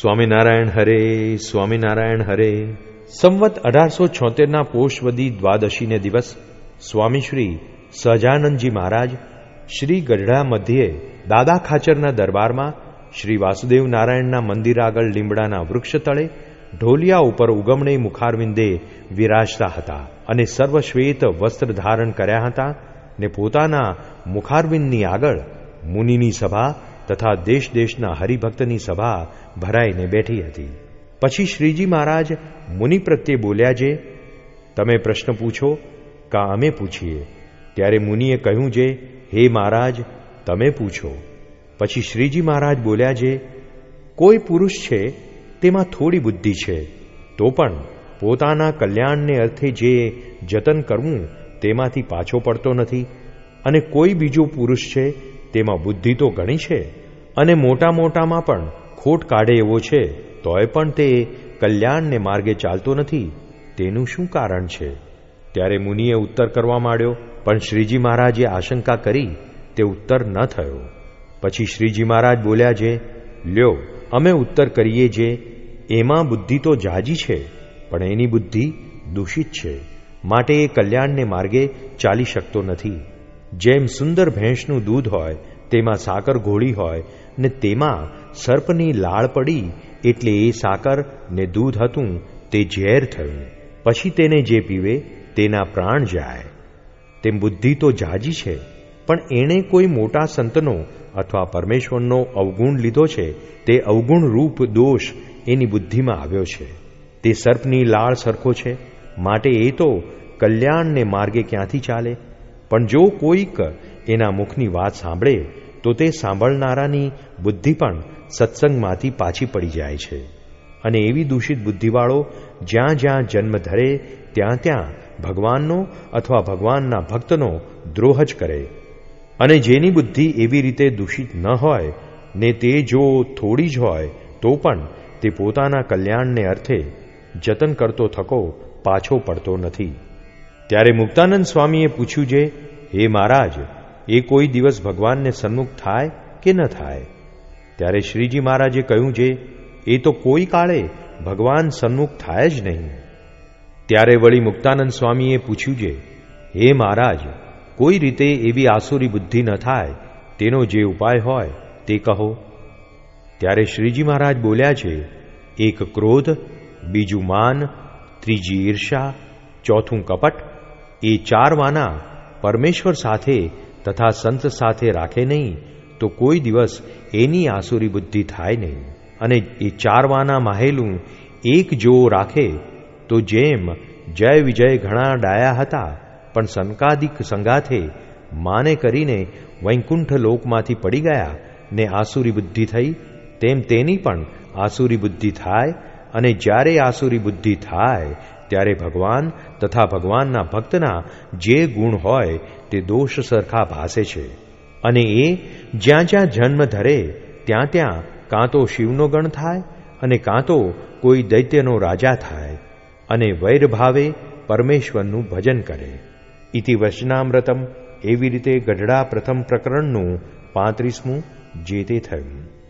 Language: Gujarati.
સ્વામિનારાયણ હરે સ્વામિનારાયણ હરે. સંવત અઢારસો છોતેરના પોષવદી દ્વાદશીને દિવસ સ્વામી શ્રી સહજાનંદજી મહારાજ શ્રી ગઢડા મધ્યે દાદા ખાચરના દરબારમાં શ્રી વાસુદેવ નારાયણના મંદિર આગળ લીમડાના વૃક્ષ તળે ઢોલિયા ઉપર ઉગમણે મુખારવિંદે વિરાજતા હતા અને સર્વશ્વેત વસ્ત્ર ધારણ કર્યા હતા ને પોતાના મુખારવિંદની આગળ મુનિની સભા તથા દેશ દેશના હરિભક્તની સભા ભરાઈને બેઠી હતી. પછી શ્રીજી મહારાજ મુનિ પ્રત્યે બોલ્યા જે, તમે પ્રશ્ન પૂછો, કા અમે પૂછીએ? ત્યારે મુનિએ કહ્યું જે, હે મહારાજ, તમે પૂછો. પછી શ્રીજી મહારાજ બોલ્યા જે, કોઈ પુરુષ છે, તેમાં થોડી બુદ્ધિ છે, તો પણ પોતાના કલ્યાણને અર્થે જે જતન કરવું તેમાંથી પાછો પડતો નથી. અને કોઈ બીજો પુરુષ છે તેમાં બુદ્ધિ તો ઘણી છે અને મોટા મોટામાં પણ ખોટ કાઢે એવો છે, તોય પણ તે કલ્યાણને માર્ગે ચાલતો નથી. તેનું શું કારણ છે? ત્યારે મુનિએ ઉત્તર કરવા માંડ્યો, પણ શ્રીજી મહારાજે આશંકા કરી, તે ઉત્તર ન થયો. પછી શ્રીજી મહારાજ બોલ્યા જે, લ્યો, અમે ઉત્તર કરીએ જે, એમાં બુદ્ધિ તો જાજી છે, પણ એની બુદ્ધિ દૂષિત છે. માટે એ કલ્યાણને માર્ગે ચાલી શકતો નથી. જેમ સુંદર ભેંસનું દૂધ હોય, તેમાં સાકર ઘોળી હોય, ને તેમાં સર્પની લાળ પડી, એટલે એ સાકર ને દૂધ હતું, તે ઝેર થયું. પછી તેને જે પીવે, તેના પ્રાણ જાય. તેમ બુદ્ધિ તો જાજી છે, પણ એણે કોઈ મોટા સંતનો અથવા પરમેશ્વરનો અવગુણ લીધો છે, તે અવગુણ રૂપ દોષ એની બુદ્ધિમાં આવ્યો છે. તે સર્પની લાળ સરખો છે, માટે એ તો કલ્યાણને માર્ગે ક્યાંથી ચાલે? પણ જો કોઈક એના મુખની વાત સાંભળે, તો તે સાંભળનારાની બુદ્ધિ પણ સત્સંગમાંથી પાછી પડી જાય છે. અને એવી દૂષિત બુદ્ધિવાળો જ્યાં જ્યાં જન્મ ધરે, ત્યાં ત્યાં ભગવાનનો અથવા ભગવાનના ભક્તનો દ્રોહ જ કરે. અને જેની બુદ્ધિ એવી રીતે દૂષિત ન હોય, ને તે જો થોડી જ હોય, તો પણ તે પોતાના કલ્યાણને અર્થે જતન કરતો થકો પાછો પડતો નથી. ત્યારે મુક્તાનંદ સ્વામીએ પૂછ્યું જે હે મહારાજ, એ કોઈ દિવસ ભગવાનને સન્મુખ થાય કે ન થાય? ત્યારે શ્રીજી મહારાજે કહ્યું છે એ તો કોઈ કાળે ભગવાન સન્મુખ થાય જ નહીં. ત્યારે વળી મુક્તાનંદ સ્વામીએ પૂછ્યું છે હે મહારાજ, કોઈ રીતે એવી આસુરી બુદ્ધિ ન થાય? તેનો જે ઉપાય હોય, તે કહો. ત્યારે શ્રીજી મહારાજ બોલ્યા છે, એક ક્રોધ, બીજું માન, ત્રીજી ઈર્ષા ચોથું કપટ, એ ચાર વાના પરમેશ્વર સાથે તથા સંત સાથે રાખે નહીં, તો કોઈ દિવસ એની આસુરી બુદ્ધિ થાય નહીં. અને એ ચારવાના માહેલું એક જો રાખે, તો જેમ જય વિજય ઘણા ડાયા હતા, પણ સંકાદિક સંગાથે માને કરીને વૈકુંઠ લોકમાંથી પડી ગયા ને આસુરી બુદ્ધિ થઈ, તેમ તેની પણ આસુરી બુદ્ધિ થાય અને જ્યારે આસુરી બુદ્ધિ થાય ત્યારે ભગવાન તથા ભગવાનના ભક્તના જે ગુણ હોય તે દોષ સરખા ભાસે છે. અને એ જ્યાં જ્યાં જન્મ ધરે, ત્યાં ત્યાં કાં તો શિવનો ગણ થાય અને કાં તો કોઈ દૈત્યનો રાજા થાય અને વૈરભાવે પરમેશ્વરનું ભજન કરે. ઇતિ વચનામૃતમ. એવી રીતે ગઢડા પ્રથમ પ્રકરણનું પાંત્રીસમું જે તે થયું.